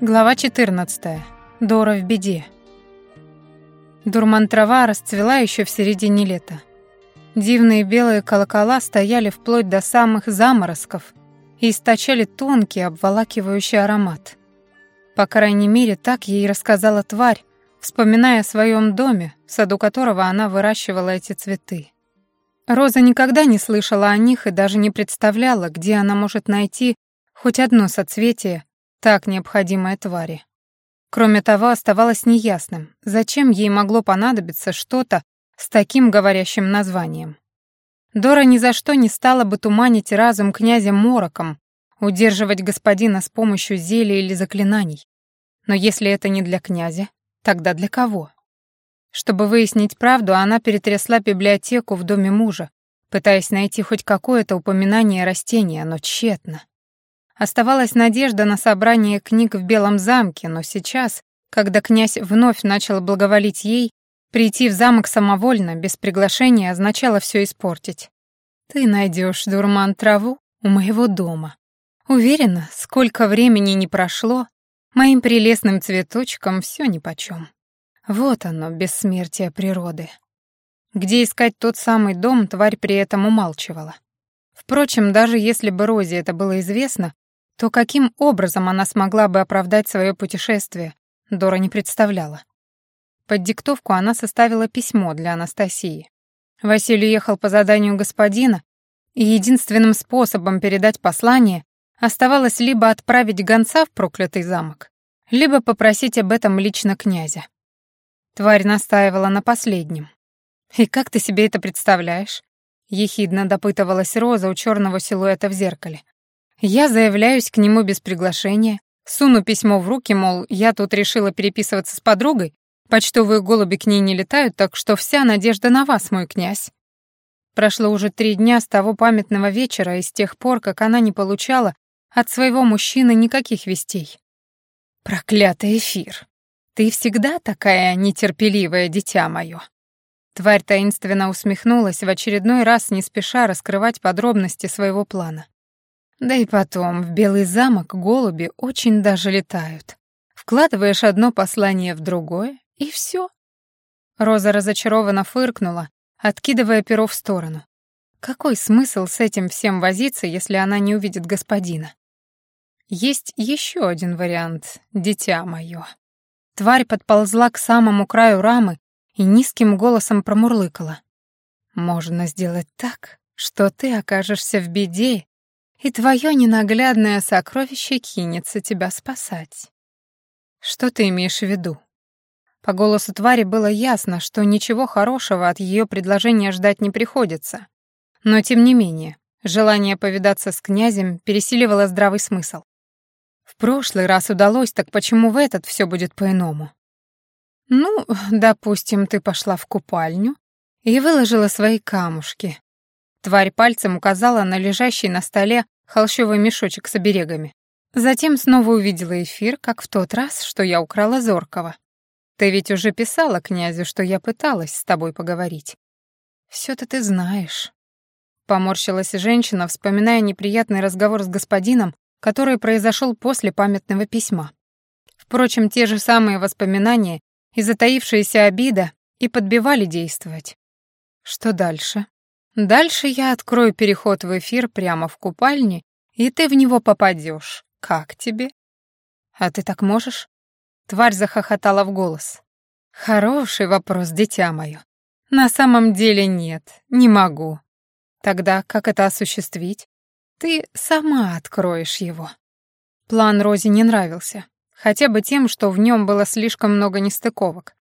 Глава 14. Дора в беде. Дурман-трава расцвела еще в середине лета. Дивные белые колокола стояли вплоть до самых заморозков и источали тонкий, обволакивающий аромат. По крайней мере, так ей рассказала тварь, вспоминая о своем доме, в саду которого она выращивала эти цветы. Роза никогда не слышала о них и даже не представляла, где она может найти хоть одно соцветие, так необходимое твари. Кроме того, оставалось неясным, зачем ей могло понадобиться что-то с таким говорящим названием. Дора ни за что не стала бы туманить разум князя Мороком, удерживать господина с помощью зелий или заклинаний. Но если это не для князя, тогда для кого? Чтобы выяснить правду, она перетрясла библиотеку в доме мужа, пытаясь найти хоть какое-то упоминание растения, но тщетно. Оставалась надежда на собрание книг в Белом замке, но сейчас, когда князь вновь начал благоволить ей, прийти в замок самовольно, без приглашения, означало все испортить. «Ты найдешь дурман траву у моего дома. Уверена, сколько времени не прошло, моим прелестным цветочкам все нипочем». Вот оно, бессмертие природы. Где искать тот самый дом, тварь при этом умалчивала. Впрочем, даже если бы Розе это было известно, то каким образом она смогла бы оправдать свое путешествие, Дора не представляла. Под диктовку она составила письмо для Анастасии. Василий ехал по заданию господина, и единственным способом передать послание оставалось либо отправить гонца в проклятый замок, либо попросить об этом лично князя. Тварь настаивала на последнем. «И как ты себе это представляешь?» — ехидно допытывалась Роза у черного силуэта в зеркале. «Я заявляюсь к нему без приглашения, суну письмо в руки, мол, я тут решила переписываться с подругой, почтовые голуби к ней не летают, так что вся надежда на вас, мой князь». Прошло уже три дня с того памятного вечера и с тех пор, как она не получала от своего мужчины никаких вестей. «Проклятый эфир!» «Ты всегда такая нетерпеливая, дитя мое». Тварь таинственно усмехнулась, в очередной раз не спеша раскрывать подробности своего плана. Да и потом, в Белый замок голуби очень даже летают. Вкладываешь одно послание в другое, и все. Роза разочарованно фыркнула, откидывая перо в сторону. Какой смысл с этим всем возиться, если она не увидит господина? Есть еще один вариант, дитя мое. Тварь подползла к самому краю рамы и низким голосом промурлыкала. «Можно сделать так, что ты окажешься в беде, и твое ненаглядное сокровище кинется тебя спасать». «Что ты имеешь в виду?» По голосу твари было ясно, что ничего хорошего от ее предложения ждать не приходится. Но тем не менее, желание повидаться с князем пересиливало здравый смысл. В прошлый раз удалось, так почему в этот все будет по-иному? Ну, допустим, ты пошла в купальню и выложила свои камушки. Тварь пальцем указала на лежащий на столе холщовый мешочек с оберегами. Затем снова увидела эфир, как в тот раз, что я украла Зоркова. Ты ведь уже писала князю, что я пыталась с тобой поговорить. Всё-то ты знаешь. Поморщилась женщина, вспоминая неприятный разговор с господином, который произошел после памятного письма. Впрочем, те же самые воспоминания и затаившаяся обида и подбивали действовать. Что дальше? Дальше я открою переход в эфир прямо в купальне, и ты в него попадешь. Как тебе? А ты так можешь? Тварь захохотала в голос. Хороший вопрос, дитя мое. На самом деле нет, не могу. Тогда как это осуществить? Ты сама откроешь его. План Розе не нравился, хотя бы тем, что в нем было слишком много нестыковок.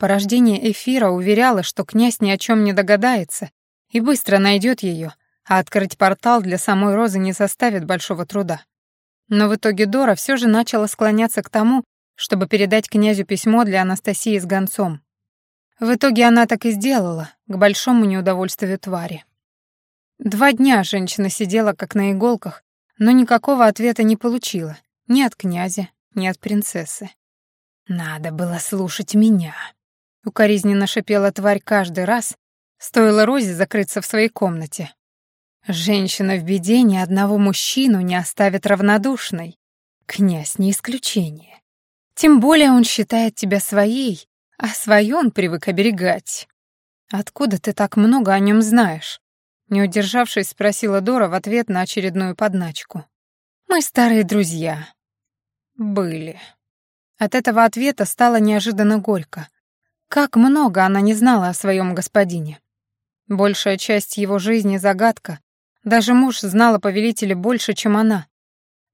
Порождение эфира уверяло, что князь ни о чем не догадается и быстро найдет ее, а открыть портал для самой Розы не составит большого труда. Но в итоге Дора все же начала склоняться к тому, чтобы передать князю письмо для Анастасии с гонцом. В итоге она так и сделала, к большому неудовольствию твари. Два дня женщина сидела как на иголках, но никакого ответа не получила, ни от князя, ни от принцессы. «Надо было слушать меня», — укоризненно шипела тварь каждый раз, стоило Розе закрыться в своей комнате. «Женщина в беде ни одного мужчину не оставит равнодушной. Князь не исключение. Тем более он считает тебя своей, а свою он привык оберегать. Откуда ты так много о нем знаешь? Не удержавшись, спросила Дора в ответ на очередную подначку. Мы старые друзья. Были. От этого ответа стало неожиданно горько. Как много она не знала о своем господине. Большая часть его жизни — загадка. Даже муж знал о повелителе больше, чем она.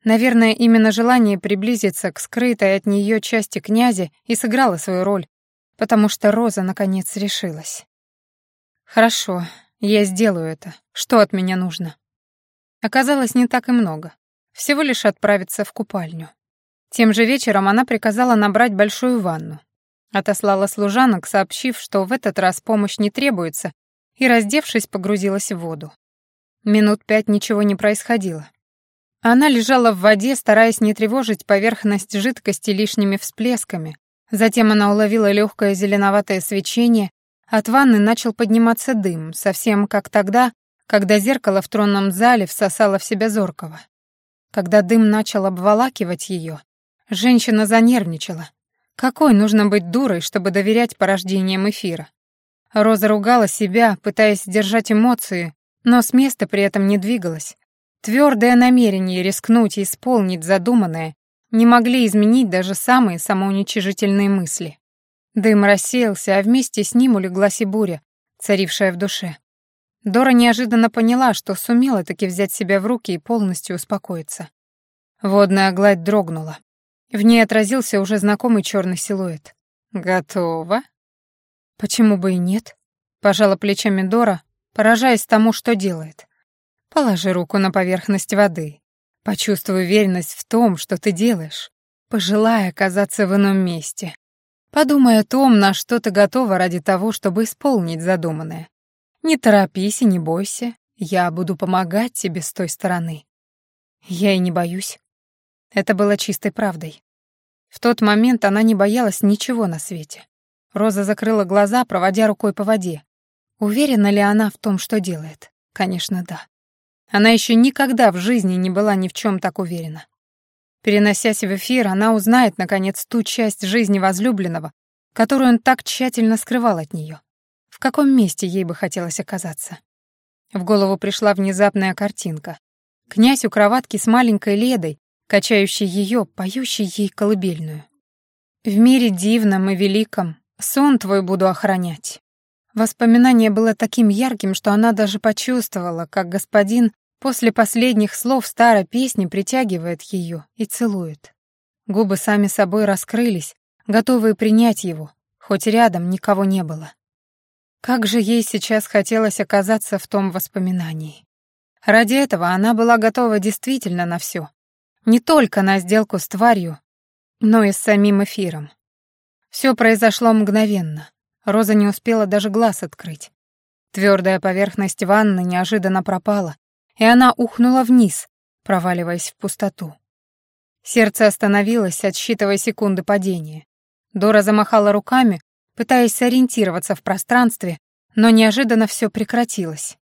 Наверное, именно желание приблизиться к скрытой от нее части князя и сыграло свою роль, потому что Роза наконец решилась. «Хорошо, я сделаю это. Что от меня нужно?» Оказалось, не так и много. Всего лишь отправиться в купальню. Тем же вечером она приказала набрать большую ванну. Отослала служанок, сообщив, что в этот раз помощь не требуется, и, раздевшись, погрузилась в воду. Минут пять ничего не происходило. Она лежала в воде, стараясь не тревожить поверхность жидкости лишними всплесками. Затем она уловила легкое зеленоватое свечение, от ванны начал подниматься дым, совсем как тогда, когда зеркало в тронном зале всосало в себя зоркого. Когда дым начал обволакивать ее, женщина занервничала. Какой нужно быть дурой, чтобы доверять порождениям эфира? Роза ругала себя, пытаясь сдержать эмоции, но с места при этом не двигалась. Твердое намерение рискнуть и исполнить задуманное не могли изменить даже самые самоуничижительные мысли. Дым рассеялся, а вместе с ним улеглась и буря, царившая в душе. Дора неожиданно поняла, что сумела таки взять себя в руки и полностью успокоиться. Водная гладь дрогнула. В ней отразился уже знакомый черный силуэт. «Готово?» «Почему бы и нет?» — пожала плечами Дора, поражаясь тому, что делает. «Положи руку на поверхность воды. Почувствуй уверенность в том, что ты делаешь. Пожелай оказаться в ином месте. Подумай о том, на что ты готова ради того, чтобы исполнить задуманное. Не торопись и не бойся. Я буду помогать тебе с той стороны. Я и не боюсь. Это было чистой правдой. В тот момент она не боялась ничего на свете. Роза закрыла глаза, проводя рукой по воде. Уверена ли она в том, что делает? Конечно, да. Она еще никогда в жизни не была ни в чем так уверена. Переносясь в эфир, она узнает, наконец, ту часть жизни возлюбленного, которую он так тщательно скрывал от нее. В каком месте ей бы хотелось оказаться? В голову пришла внезапная картинка. Князь у кроватки с маленькой Ледой, качающей ее, поющей ей колыбельную. «В мире дивном и великом Сон твой буду охранять». Воспоминание было таким ярким, что она даже почувствовала, как господин после последних слов старой песни притягивает ее и целует. Губы сами собой раскрылись, готовые принять его, хоть рядом никого не было. Как же ей сейчас хотелось оказаться в том воспоминании. Ради этого она была готова действительно на все. Не только на сделку с тварью, но и с самим эфиром. Все произошло мгновенно. Роза не успела даже глаз открыть. Твердая поверхность ванны неожиданно пропала, и она ухнула вниз, проваливаясь в пустоту. Сердце остановилось, отсчитывая секунды падения. Дора замахала руками, пытаясь сориентироваться в пространстве, но неожиданно все прекратилось.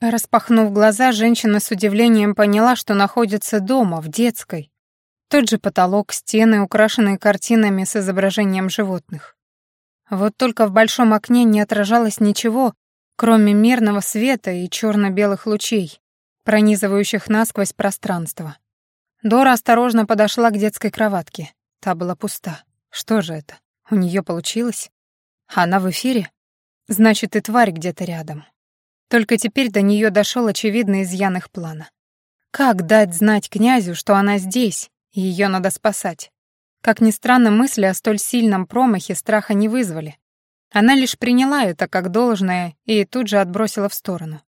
Распахнув глаза, женщина с удивлением поняла, что находится дома, в детской, тот же потолок, стены, украшенные картинами с изображением животных. Вот только в большом окне не отражалось ничего, кроме мерного света и черно-белых лучей, пронизывающих насквозь пространство. Дора осторожно подошла к детской кроватке. Та была пуста. Что же это? У нее получилось? Она в эфире? Значит, и тварь где-то рядом. Только теперь до нее дошел очевидный изъян их плана. Как дать знать князю, что она здесь, ее надо спасать. Как ни странно, мысли о столь сильном промахе страха не вызвали. Она лишь приняла это как должное и тут же отбросила в сторону.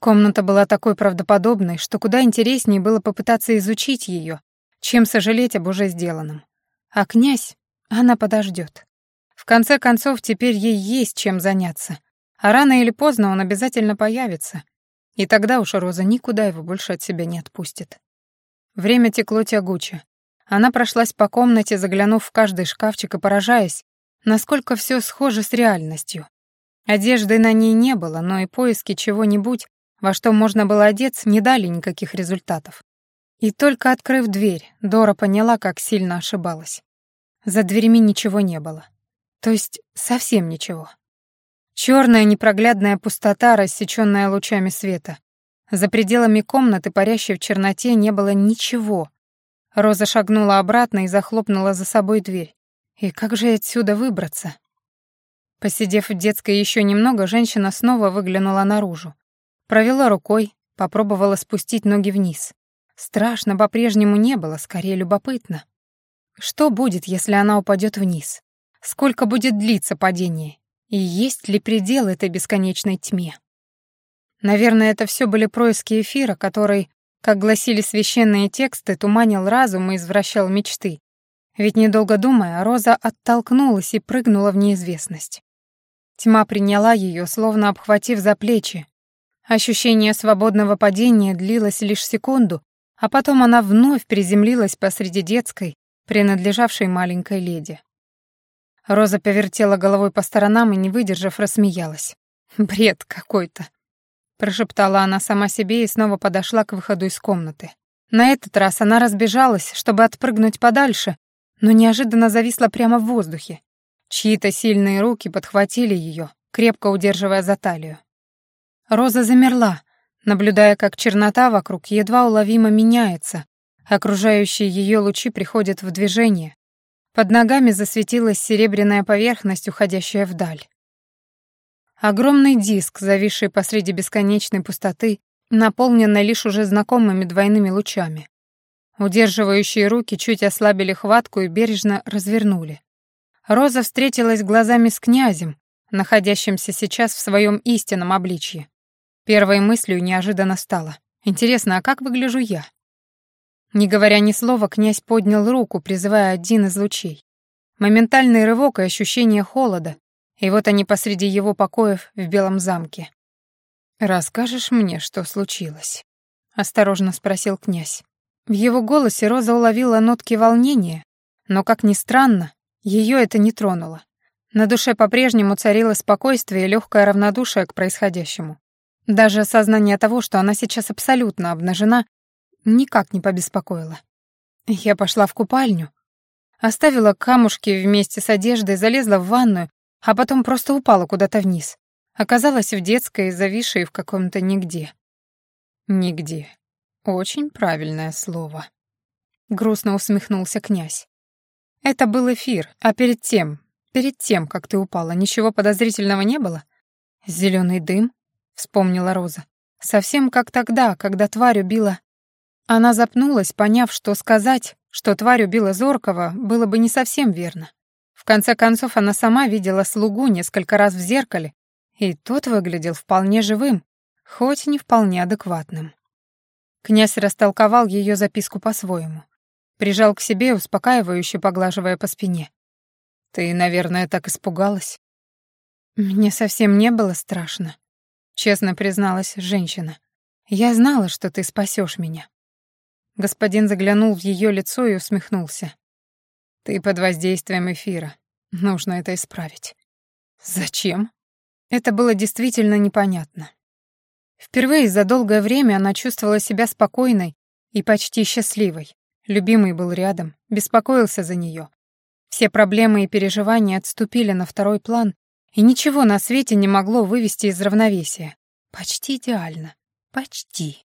Комната была такой правдоподобной, что куда интереснее было попытаться изучить ее, чем сожалеть об уже сделанном. А князь, она подождет. В конце концов, теперь ей есть чем заняться. А рано или поздно он обязательно появится. И тогда уж Роза никуда его больше от себя не отпустит. Время текло тягуче. Она прошлась по комнате, заглянув в каждый шкафчик и поражаясь, насколько все схоже с реальностью. Одежды на ней не было, но и поиски чего-нибудь, во что можно было одеться, не дали никаких результатов. И только открыв дверь, Дора поняла, как сильно ошибалась. За дверями ничего не было. То есть совсем ничего. Черная непроглядная пустота, рассеченная лучами света. За пределами комнаты, парящей в черноте, не было ничего. Роза шагнула обратно и захлопнула за собой дверь. И как же отсюда выбраться? Посидев в детской еще немного, женщина снова выглянула наружу. Провела рукой, попробовала спустить ноги вниз. Страшно по-прежнему не было, скорее любопытно. Что будет, если она упадет вниз? Сколько будет длиться падение? И есть ли предел этой бесконечной тьме? Наверное, это все были происки эфира, который, как гласили священные тексты, туманил разум и извращал мечты. Ведь, недолго думая, Роза оттолкнулась и прыгнула в неизвестность. Тьма приняла ее, словно обхватив за плечи. Ощущение свободного падения длилось лишь секунду, а потом она вновь приземлилась посреди детской, принадлежавшей маленькой леди. Роза повертела головой по сторонам и, не выдержав, рассмеялась. «Бред какой-то», — прошептала она сама себе и снова подошла к выходу из комнаты. На этот раз она разбежалась, чтобы отпрыгнуть подальше, но неожиданно зависла прямо в воздухе. Чьи-то сильные руки подхватили ее, крепко удерживая за талию. Роза замерла, наблюдая, как чернота вокруг едва уловимо меняется, окружающие ее лучи приходят в движение. Под ногами засветилась серебряная поверхность, уходящая вдаль. Огромный диск, зависший посреди бесконечной пустоты, наполненный лишь уже знакомыми двойными лучами. Удерживающие руки чуть ослабили хватку и бережно развернули. Роза встретилась глазами с князем, находящимся сейчас в своем истинном обличье. Первой мыслью неожиданно стало. Интересно, а как выгляжу я? Не говоря ни слова, князь поднял руку, призывая один из лучей. Моментальный рывок и ощущение холода, и вот они посреди его покоев в Белом замке. «Расскажешь мне, что случилось?» — осторожно спросил князь. В его голосе Роза уловила нотки волнения, но, как ни странно, ее это не тронуло. На душе по-прежнему царило спокойствие и легкое равнодушие к происходящему. Даже осознание того, что она сейчас абсолютно обнажена, никак не побеспокоило. Я пошла в купальню, оставила камушки вместе с одеждой, залезла в ванную, а потом просто упала куда-то вниз. Оказалась в детской, зависшей в каком-то нигде. Нигде. Очень правильное слово. Грустно усмехнулся князь. Это был эфир, а перед тем, перед тем, как ты упала, ничего подозрительного не было? Зеленый дым, вспомнила Роза. Совсем как тогда, когда тварь убила... Она запнулась, поняв, что сказать, что тварь убила Зоркова, было бы не совсем верно. Конце концов, она сама видела слугу несколько раз в зеркале, и тот выглядел вполне живым, хоть и не вполне адекватным. Князь растолковал ее записку по-своему. Прижал к себе, успокаивающе поглаживая по спине. «Ты, наверное, так испугалась?» «Мне совсем не было страшно», честно призналась женщина. Я знала, что ты спасешь меня. Господин заглянул в ее лицо и усмехнулся. Ты под воздействием эфира. Нужно это исправить. Зачем? Это было действительно непонятно. Впервые за долгое время она чувствовала себя спокойной и почти счастливой. Любимый был рядом, беспокоился за нее. Все проблемы и переживания отступили на второй план, и ничего на свете не могло вывести из равновесия. Почти идеально. Почти.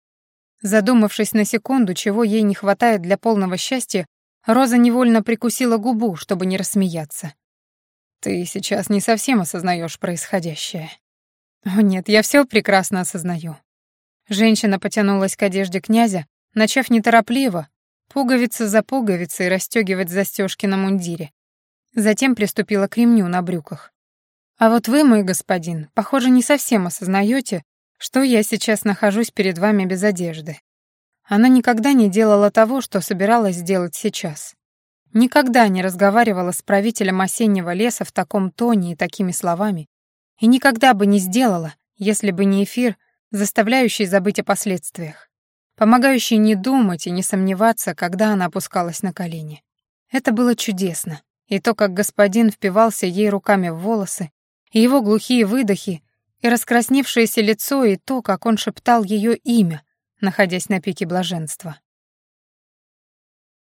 Задумавшись на секунду, чего ей не хватает для полного счастья, Роза невольно прикусила губу, чтобы не рассмеяться. «Ты сейчас не совсем осознаешь происходящее». «О нет, я все прекрасно осознаю». Женщина потянулась к одежде князя, начав неторопливо, пуговица за пуговицей расстегивать застежки на мундире. Затем приступила к ремню на брюках. А вот вы, мой господин, похоже, не совсем осознаете, что я сейчас нахожусь перед вами без одежды. Она никогда не делала того, что собиралась сделать сейчас. Никогда не разговаривала с правителем осеннего леса в таком тоне и такими словами. И никогда бы не сделала, если бы не эфир, заставляющий забыть о последствиях, помогающий не думать и не сомневаться, когда она опускалась на колени. Это было чудесно. И то, как господин впивался ей руками в волосы, и его глухие выдохи, и раскрасневшееся лицо, и то, как он шептал ее имя, находясь на пике блаженства.